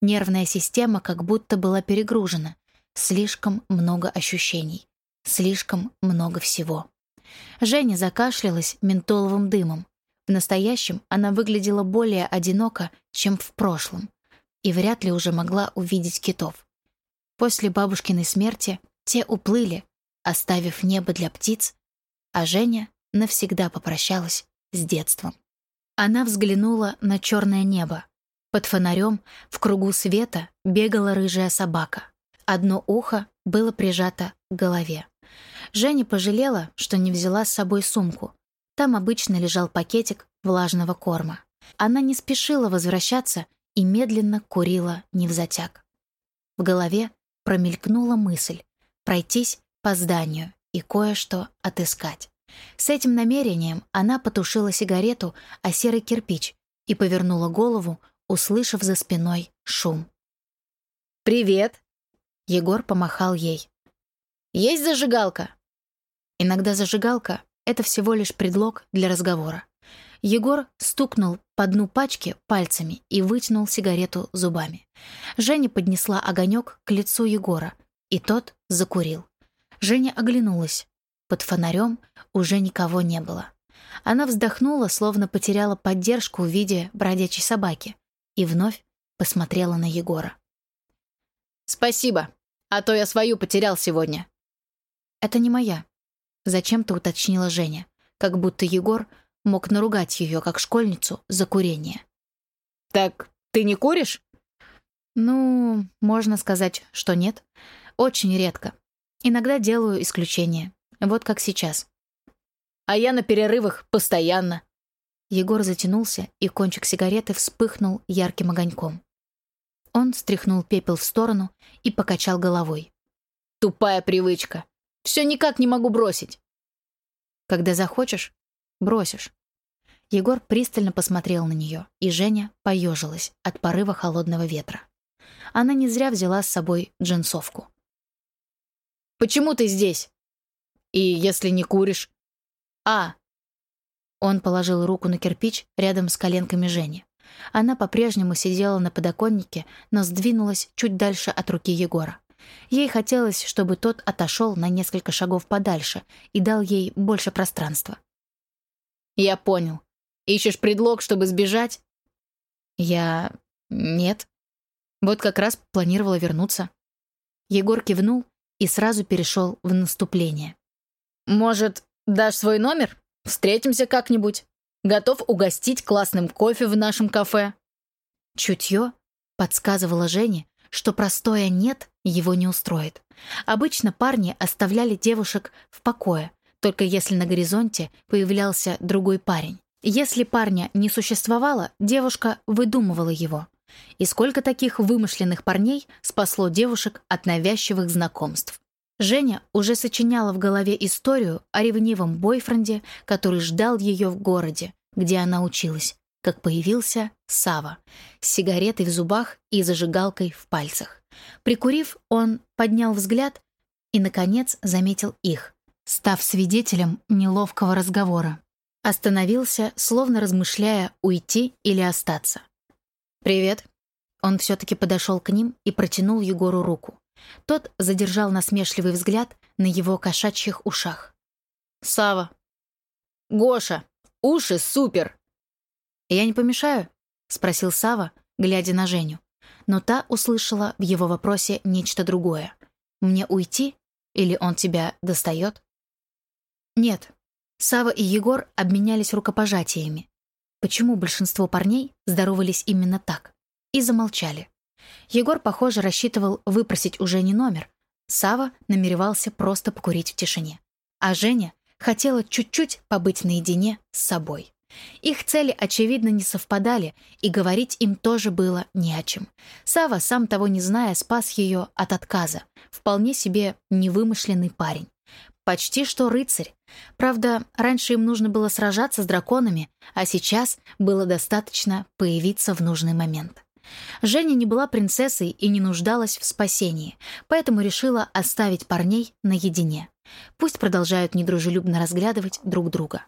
Нервная система как будто была перегружена. Слишком много ощущений. Слишком много всего. Женя закашлялась ментоловым дымом. В настоящем она выглядела более одиноко, чем в прошлом, и вряд ли уже могла увидеть китов. После бабушкиной смерти те уплыли, оставив небо для птиц, а Женя навсегда попрощалась с детством. Она взглянула на черное небо. Под фонарем в кругу света бегала рыжая собака. Одно ухо было прижато к голове. Женя пожалела, что не взяла с собой сумку. Там обычно лежал пакетик влажного корма. Она не спешила возвращаться и медленно курила невзатяг. В голове промелькнула мысль пройтись по зданию и кое-что отыскать. С этим намерением она потушила сигарету о серый кирпич и повернула голову, услышав за спиной шум. «Привет!» Егор помахал ей. «Есть зажигалка?» Иногда зажигалка — это всего лишь предлог для разговора. Егор стукнул по дну пачки пальцами и вытянул сигарету зубами. Женя поднесла огонек к лицу Егора, и тот закурил. Женя оглянулась. Под фонарем уже никого не было. Она вздохнула, словно потеряла поддержку в виде бродячей собаки, и вновь посмотрела на Егора. «Спасибо, а то я свою потерял сегодня». «Это не моя», Зачем-то уточнила Женя, как будто Егор мог наругать ее, как школьницу, за курение. «Так ты не куришь?» «Ну, можно сказать, что нет. Очень редко. Иногда делаю исключения. Вот как сейчас». «А я на перерывах постоянно». Егор затянулся, и кончик сигареты вспыхнул ярким огоньком. Он стряхнул пепел в сторону и покачал головой. «Тупая привычка. Все никак не могу бросить. Когда захочешь, бросишь. Егор пристально посмотрел на нее, и Женя поежилась от порыва холодного ветра. Она не зря взяла с собой джинсовку. «Почему ты здесь? И если не куришь?» «А!» Он положил руку на кирпич рядом с коленками Жени. Она по-прежнему сидела на подоконнике, но сдвинулась чуть дальше от руки Егора. Ей хотелось, чтобы тот отошел на несколько шагов подальше и дал ей больше пространства. «Я понял. Ищешь предлог, чтобы сбежать?» «Я... нет. Вот как раз планировала вернуться». Егор кивнул и сразу перешел в наступление. «Может, дашь свой номер? Встретимся как-нибудь. Готов угостить классным кофе в нашем кафе?» Чутье подсказывало Жене, что простое «нет» его не устроит. Обычно парни оставляли девушек в покое, только если на горизонте появлялся другой парень. Если парня не существовало, девушка выдумывала его. И сколько таких вымышленных парней спасло девушек от навязчивых знакомств. Женя уже сочиняла в голове историю о ревнивом бойфренде, который ждал ее в городе, где она училась, как появился Сава с сигаретой в зубах и зажигалкой в пальцах. Прикурив, он поднял взгляд и, наконец, заметил их, став свидетелем неловкого разговора. Остановился, словно размышляя, уйти или остаться. «Привет». Он все-таки подошел к ним и протянул Егору руку. Тот задержал насмешливый взгляд на его кошачьих ушах. «Сава». «Гоша, уши супер!» «Я не помешаю?» — спросил Сава, глядя на Женю. Но та услышала в его вопросе нечто другое. Мне уйти? Или он тебя достает? Нет. Сава и Егор обменялись рукопожатиями. Почему большинство парней здоровались именно так? И замолчали. Егор, похоже, рассчитывал выпросить уже не номер. Сава намеревался просто покурить в тишине. А Женя хотела чуть-чуть побыть наедине с собой. Их цели, очевидно, не совпадали, и говорить им тоже было не о чем. Сава, сам того не зная, спас ее от отказа. Вполне себе невымышленный парень. Почти что рыцарь. Правда, раньше им нужно было сражаться с драконами, а сейчас было достаточно появиться в нужный момент. Женя не была принцессой и не нуждалась в спасении, поэтому решила оставить парней наедине. Пусть продолжают недружелюбно разглядывать друг друга.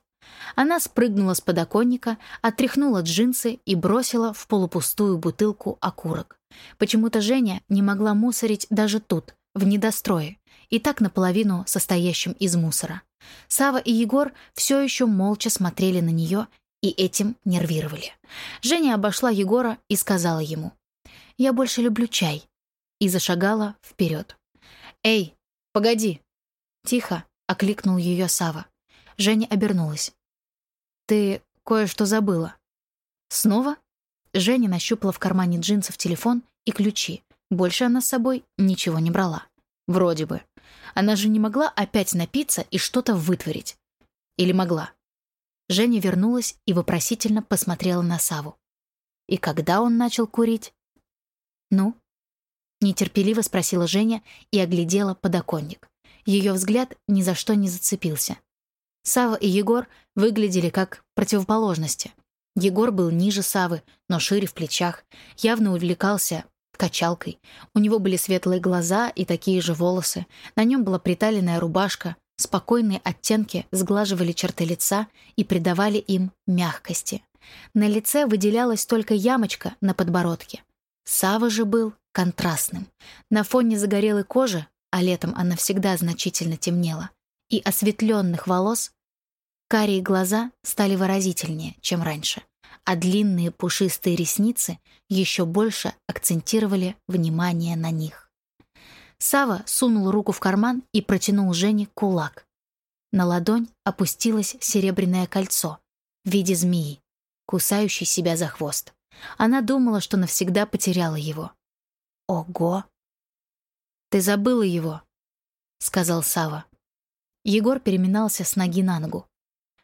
Она спрыгнула с подоконника, отряхнула джинсы и бросила в полупустую бутылку окурок. Почему-то Женя не могла мусорить даже тут, в недострое, и так наполовину состоящем из мусора. Сава и Егор все еще молча смотрели на нее и этим нервировали. Женя обошла Егора и сказала ему «Я больше люблю чай» и зашагала вперед. «Эй, погоди!» Тихо окликнул ее Сава. Женя обернулась. «Ты кое-что забыла». «Снова?» Женя нащупала в кармане джинсов телефон и ключи. Больше она с собой ничего не брала. Вроде бы. Она же не могла опять напиться и что-то вытворить. Или могла? Женя вернулась и вопросительно посмотрела на Саву. И когда он начал курить? «Ну?» Нетерпеливо спросила Женя и оглядела подоконник. Ее взгляд ни за что не зацепился. Сава и Егор выглядели как противоположности. Егор был ниже Савы, но шире в плечах, явно увлекался качалкой. У него были светлые глаза и такие же волосы. На нем была приталенная рубашка, Спокойные оттенки сглаживали черты лица и придавали им мягкости. На лице выделялась только ямочка на подбородке. Сава же был контрастным. На фоне загорелой кожи, а летом она всегда значительно темнела, и осветленных волос, карие глаза стали выразительнее, чем раньше, а длинные пушистые ресницы еще больше акцентировали внимание на них. Сава сунул руку в карман и протянул Жене кулак. На ладонь опустилось серебряное кольцо в виде змеи, кусающей себя за хвост. Она думала, что навсегда потеряла его. Ого! Ты забыла его, сказал Сава. Егор переминался с ноги на ногу.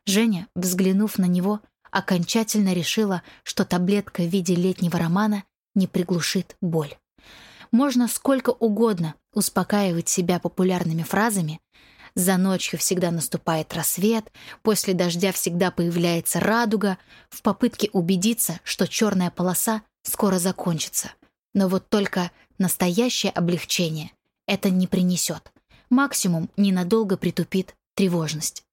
Женя, взглянув на него, окончательно решила, что таблетка в виде летнего романа не приглушит боль. Можно сколько угодно успокаивать себя популярными фразами «За ночью всегда наступает рассвет», «После дождя всегда появляется радуга», в попытке убедиться, что черная полоса скоро закончится. Но вот только настоящее облегчение это не принесет. Максимум ненадолго притупит тревожность.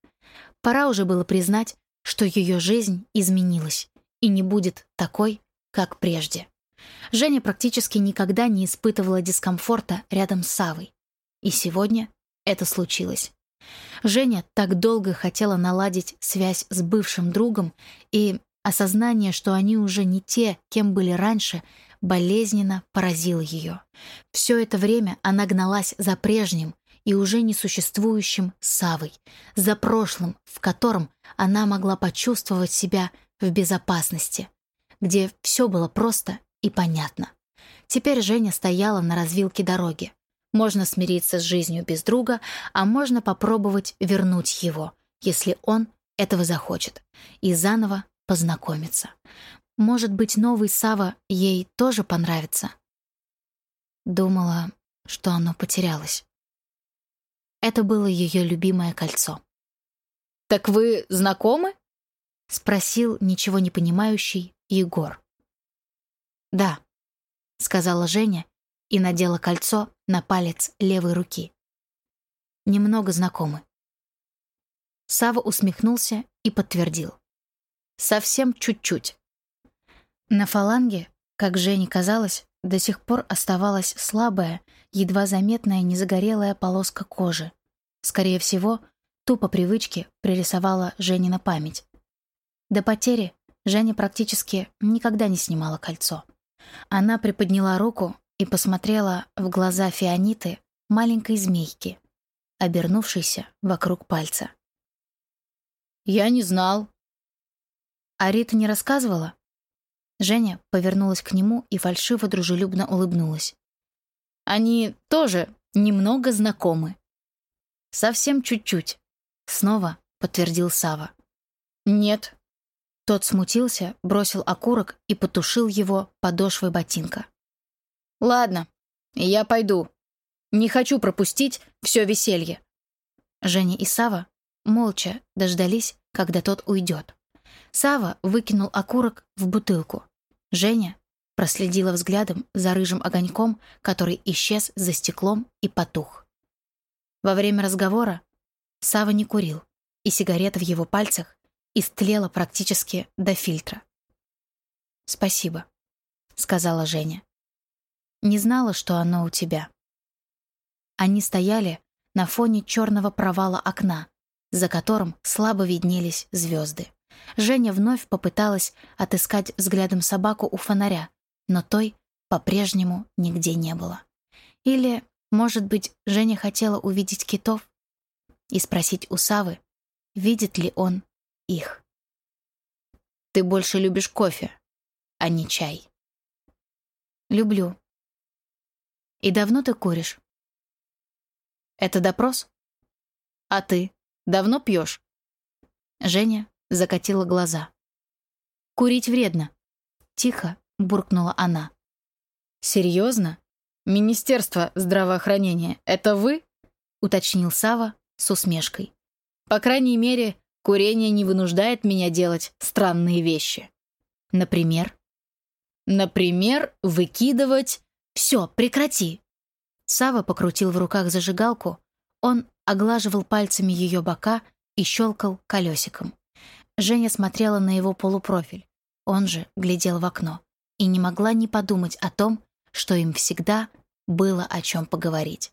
Пора уже было признать, что ее жизнь изменилась и не будет такой, как прежде. Женя практически никогда не испытывала дискомфорта рядом с Савой. И сегодня это случилось. Женя так долго хотела наладить связь с бывшим другом, и осознание, что они уже не те, кем были раньше, болезненно поразило ее. Все это время она гналась за прежним и уже несуществующим Савой, за прошлым, в котором она могла почувствовать себя в безопасности, где все было просто и понятно. Теперь Женя стояла на развилке дороги. Можно смириться с жизнью без друга, а можно попробовать вернуть его, если он этого захочет, и заново познакомиться. Может быть, новый Сава ей тоже понравится? Думала, что оно потерялось. Это было ее любимое кольцо. «Так вы знакомы?» — спросил ничего не понимающий Егор. «Да», — сказала Женя и надела кольцо на палец левой руки. «Немного знакомы». Сава усмехнулся и подтвердил. «Совсем чуть-чуть». На фаланге, как Жене казалось, до сих пор оставалась слабая, едва заметная незагорелая полоска кожи. Скорее всего, ту по привычке пририсовала Женина память. До потери Женя практически никогда не снимала кольцо. Она приподняла руку и посмотрела в глаза Фиониты, маленькой змейки, обернувшейся вокруг пальца. «Я не знал». «А Рита не рассказывала?» Женя повернулась к нему и фальшиво дружелюбно улыбнулась. «Они тоже немного знакомы». «Совсем чуть-чуть», — снова подтвердил Сава. «Нет». Тот смутился, бросил окурок и потушил его подошвой ботинка. «Ладно, я пойду. Не хочу пропустить все веселье». Женя и Сава молча дождались, когда тот уйдет. Сава выкинул окурок в бутылку. Женя проследила взглядом за рыжим огоньком, который исчез за стеклом и потух. Во время разговора Сава не курил, и сигарета в его пальцах истлела практически до фильтра. «Спасибо», — сказала Женя. «Не знала, что оно у тебя». Они стояли на фоне черного провала окна, за которым слабо виднелись звезды. Женя вновь попыталась отыскать взглядом собаку у фонаря, но той по-прежнему нигде не было. Или, может быть, Женя хотела увидеть китов и спросить у Савы, видит ли он их. «Ты больше любишь кофе, а не чай?» «Люблю». «И давно ты куришь?» «Это допрос?» «А ты давно пьешь?» Женя закатила глаза. «Курить вредно», — тихо буркнула она. «Серьезно? Министерство здравоохранения — это вы?» — уточнил Сава с усмешкой. «По крайней мере, курение не вынуждает меня делать странные вещи. Например?» «Например, выкидывать...» «Все, прекрати!» Сава покрутил в руках зажигалку, он оглаживал пальцами ее бока и щелкал колесиком. Женя смотрела на его полупрофиль. Он же глядел в окно и не могла не подумать о том, что им всегда было о чем поговорить.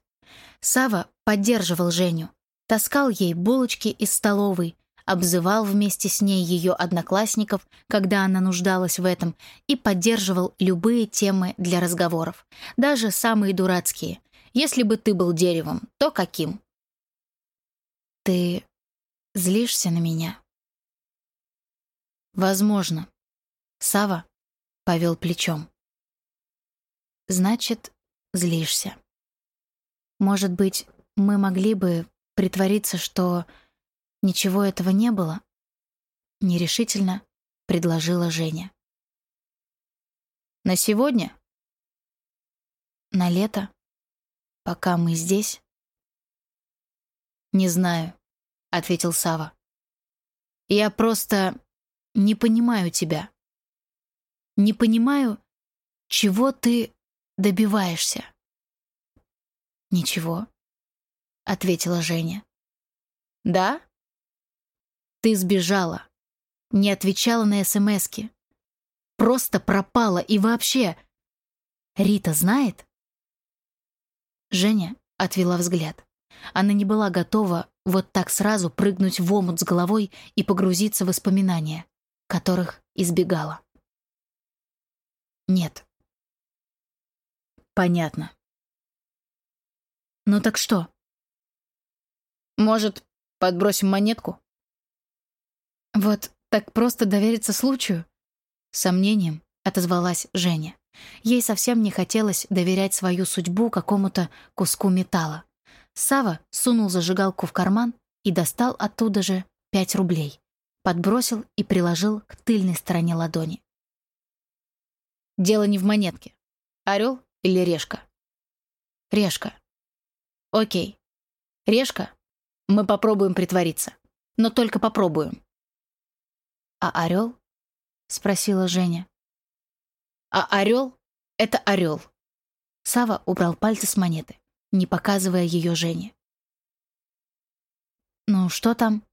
Сава поддерживал Женю, таскал ей булочки из столовой, обзывал вместе с ней ее одноклассников, когда она нуждалась в этом, и поддерживал любые темы для разговоров, даже самые дурацкие. Если бы ты был деревом, то каким? «Ты злишься на меня?» «Возможно». Сава повел плечом. «Значит, злишься. Может быть, мы могли бы притвориться, что ничего этого не было?» Нерешительно предложила Женя. «На сегодня?» «На лето, пока мы здесь?» «Не знаю», — ответил Сава. «Я просто не понимаю тебя. Не понимаю, чего ты добиваешься». «Ничего», — ответила Женя. «Да?» «Ты сбежала, не отвечала на СМСки, просто пропала и вообще...» «Рита знает?» Женя отвела взгляд. Она не была готова вот так сразу прыгнуть в омут с головой и погрузиться в воспоминания, которых избегала. Нет. Понятно. Ну так что? Может, подбросим монетку? Вот так просто довериться случаю? сомнением отозвалась Женя. Ей совсем не хотелось доверять свою судьбу какому-то куску металла. Сава сунул зажигалку в карман и достал оттуда же пять рублей. Подбросил и приложил к тыльной стороне ладони. «Дело не в монетке. Орел или решка?» «Решка». «Окей. Решка. Мы попробуем притвориться. Но только попробуем». «А орел?» — спросила Женя. «А орел — это орел». Сава убрал пальцы с монеты не показывая ее Жене. «Ну, что там?»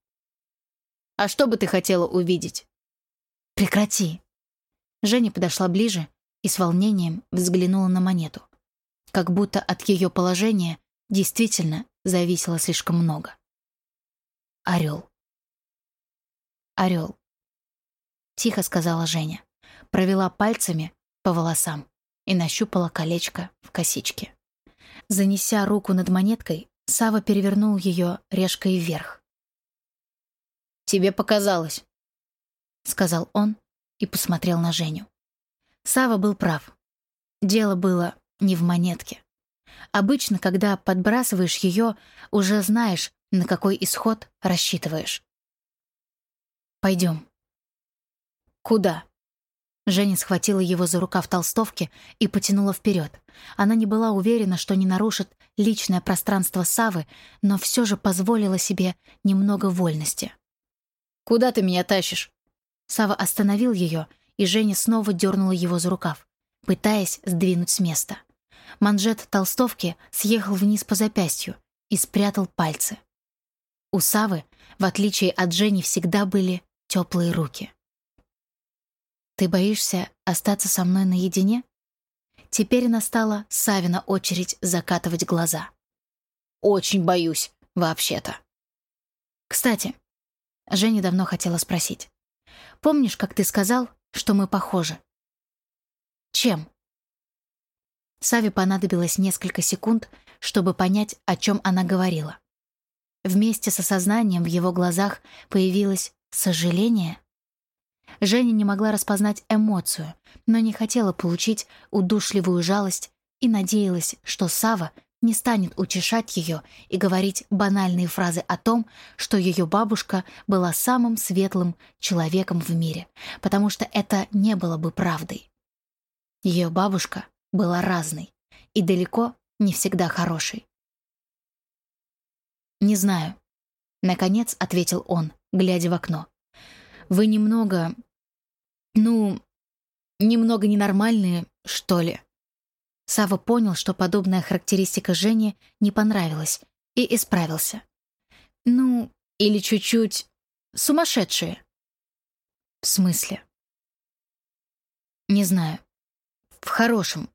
«А что бы ты хотела увидеть?» «Прекрати!» Женя подошла ближе и с волнением взглянула на монету. Как будто от ее положения действительно зависело слишком много. «Орел». «Орел», — тихо сказала Женя. Провела пальцами по волосам и нащупала колечко в косичке. Занеся руку над монеткой, Сава перевернул ее решкой вверх. «Тебе показалось», — сказал он и посмотрел на Женю. Сава был прав. Дело было не в монетке. Обычно, когда подбрасываешь ее, уже знаешь, на какой исход рассчитываешь. «Пойдем». «Куда?» Женя схватила его за рукав толстовки и потянула вперед. Она не была уверена, что не нарушит личное пространство Савы, но все же позволила себе немного вольности. «Куда ты меня тащишь?» Сава остановил ее, и Женя снова дернула его за рукав, пытаясь сдвинуть с места. Манжет толстовки съехал вниз по запястью и спрятал пальцы. У Савы, в отличие от Жени, всегда были теплые руки. «Ты боишься остаться со мной наедине?» Теперь настала Савина очередь закатывать глаза. «Очень боюсь, вообще-то». «Кстати», — Женя давно хотела спросить. «Помнишь, как ты сказал, что мы похожи?» «Чем?» Саве понадобилось несколько секунд, чтобы понять, о чем она говорила. Вместе с осознанием в его глазах появилось сожаление Женя не могла распознать эмоцию, но не хотела получить удушливую жалость и надеялась, что Сава не станет утешать ее и говорить банальные фразы о том, что ее бабушка была самым светлым человеком в мире, потому что это не было бы правдой. Ее бабушка была разной и далеко не всегда хорошей. «Не знаю», — наконец ответил он, глядя в окно. «Вы немного ну, немного ненормальные, что ли. Сава понял, что подобная характеристика Жене не понравилась, и исправился. Ну, или чуть-чуть сумасшедшие. В смысле? Не знаю. В хорошем.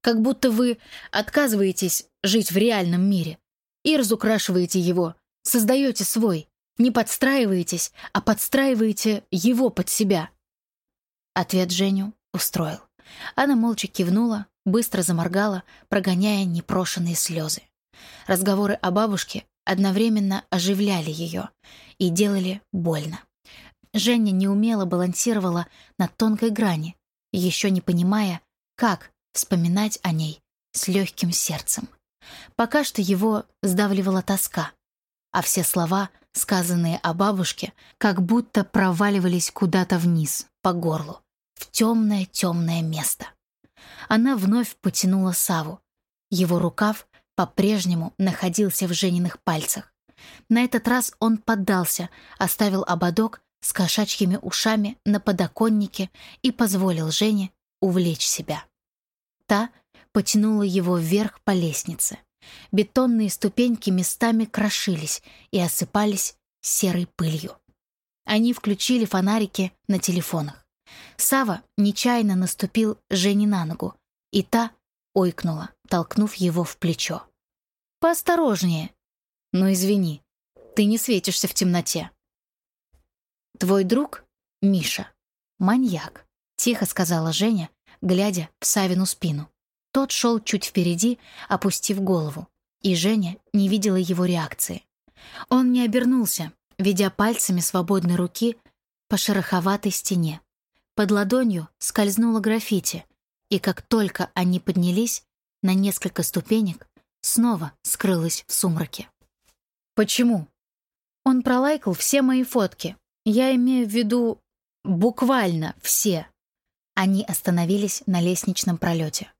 Как будто вы отказываетесь жить в реальном мире и разукрашиваете его, создаете свой, не подстраиваетесь, а подстраиваете его под себя. Ответ Женю устроил. Она молча кивнула, быстро заморгала, прогоняя непрошенные слезы. Разговоры о бабушке одновременно оживляли ее и делали больно. Женя неумело балансировала на тонкой грани, еще не понимая, как вспоминать о ней с легким сердцем. Пока что его сдавливала тоска, а все слова, сказанные о бабушке, как будто проваливались куда-то вниз, по горлу, в темное-темное место. Она вновь потянула Саву. Его рукав по-прежнему находился в Жениных пальцах. На этот раз он поддался, оставил ободок с кошачьими ушами на подоконнике и позволил Жене увлечь себя. Та потянула его вверх по лестнице. Бетонные ступеньки местами крошились и осыпались серой пылью. Они включили фонарики на телефонах. Сава нечаянно наступил Жене на ногу, и та ойкнула, толкнув его в плечо. «Поосторожнее!» «Ну, извини, ты не светишься в темноте». «Твой друг, Миша, маньяк», — тихо сказала Женя, глядя в Савину спину. Тот шел чуть впереди, опустив голову, и Женя не видела его реакции. Он не обернулся, ведя пальцами свободной руки по шероховатой стене. Под ладонью скользнуло граффити, и как только они поднялись на несколько ступенек, снова скрылась в сумраке. «Почему?» Он пролайкал все мои фотки. Я имею в виду буквально все. Они остановились на лестничном пролете.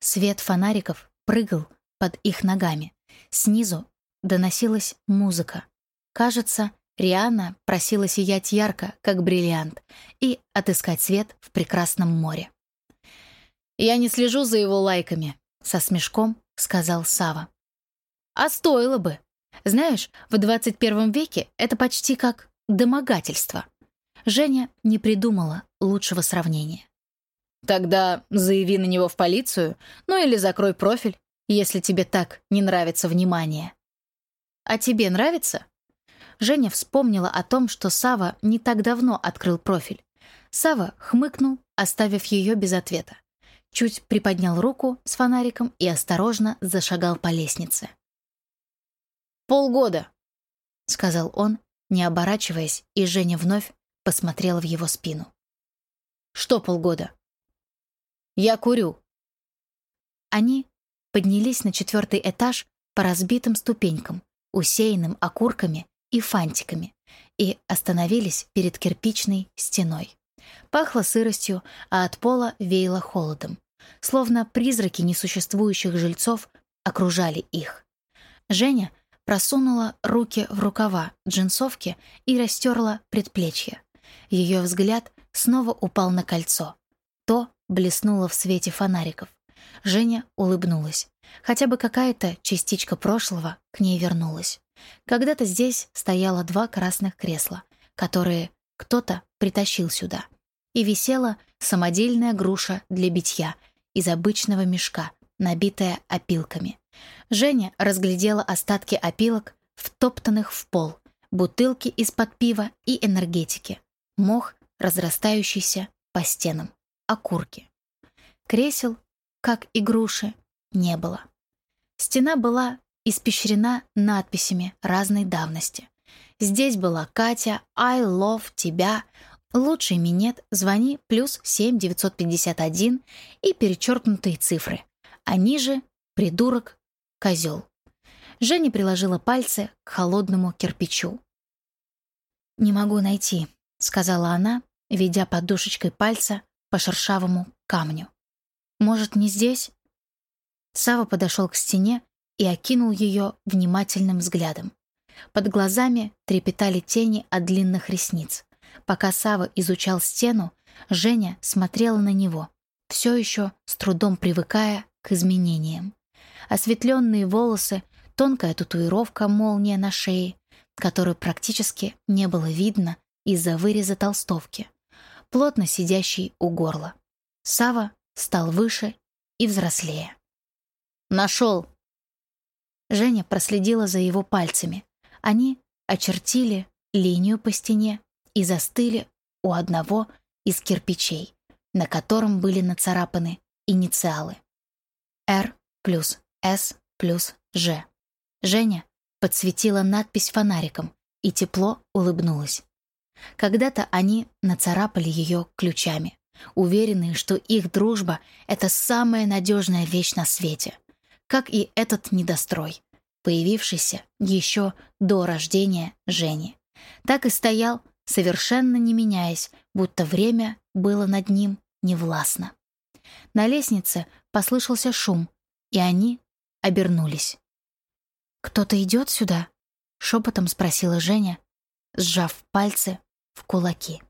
Свет фонариков прыгал под их ногами. Снизу доносилась музыка. Кажется, Риана просила сиять ярко, как бриллиант, и отыскать свет в прекрасном море. «Я не слежу за его лайками», — со смешком сказал Сава. «А стоило бы. Знаешь, в 21 веке это почти как домогательство». Женя не придумала лучшего сравнения. «Тогда заяви на него в полицию, ну или закрой профиль, если тебе так не нравится внимание». «А тебе нравится?» Женя вспомнила о том, что Сава не так давно открыл профиль. Сава хмыкнул, оставив ее без ответа. чуть приподнял руку с фонариком и осторожно зашагал по лестнице. «Полгода», — сказал он, не оборачиваясь, и Женя вновь посмотрела в его спину. «Что полгода?» «Я курю». Они поднялись на четвертый этаж по разбитым ступенькам, усеянным окурками и фантиками, и остановились перед кирпичной стеной. Пахло сыростью, а от пола веяло холодом. Словно призраки несуществующих жильцов окружали их. Женя просунула руки в рукава джинсовки и растерла предплечье. Ее взгляд снова упал на кольцо. То блеснуло в свете фонариков. Женя улыбнулась. Хотя бы какая-то частичка прошлого к ней вернулась. Когда-то здесь стояло два красных кресла, которые кто-то притащил сюда. И висела самодельная груша для битья из обычного мешка, набитая опилками. Женя разглядела остатки опилок, втоптанных в пол, бутылки из-под пива и энергетики, мох, разрастающийся по стенам, окурки. Кресел, как и груши, не было. Стена была испещрена надписями разной давности. Здесь была Катя, I love тебя, лучший минет, звони, плюс 7 951 и перечеркнутые цифры. А ниже придурок, козел. Женя приложила пальцы к холодному кирпичу. «Не могу найти», — сказала она, ведя подушечкой пальца по шершавому камню. «Может, не здесь?» Сава подошел к стене и окинул ее внимательным взглядом. Под глазами трепетали тени от длинных ресниц. Пока Сава изучал стену, Женя смотрела на него, все еще с трудом привыкая к изменениям осветленные волосы, тонкая татуировка молния на шее, которую практически не было видно из-за выреза толстовки, плотно сидящий у горла. Сава стал выше и взрослее. «Нашел!» Женя проследила за его пальцами. Они очертили линию по стене и застыли у одного из кирпичей, на котором были нацарапаны инициалы. «Р» плюс с плюс Ж. Женя подсветила надпись фонариком и тепло улыбнулась. Когда-то они нацарапали ее ключами, уверенные, что их дружба — это самая надежная вещь на свете, как и этот недострой, появившийся еще до рождения Жени. Так и стоял, совершенно не меняясь, будто время было над ним невластно. На лестнице послышался шум, и они обернулись. «Кто-то идет сюда?» — шепотом спросила Женя, сжав пальцы в кулаки.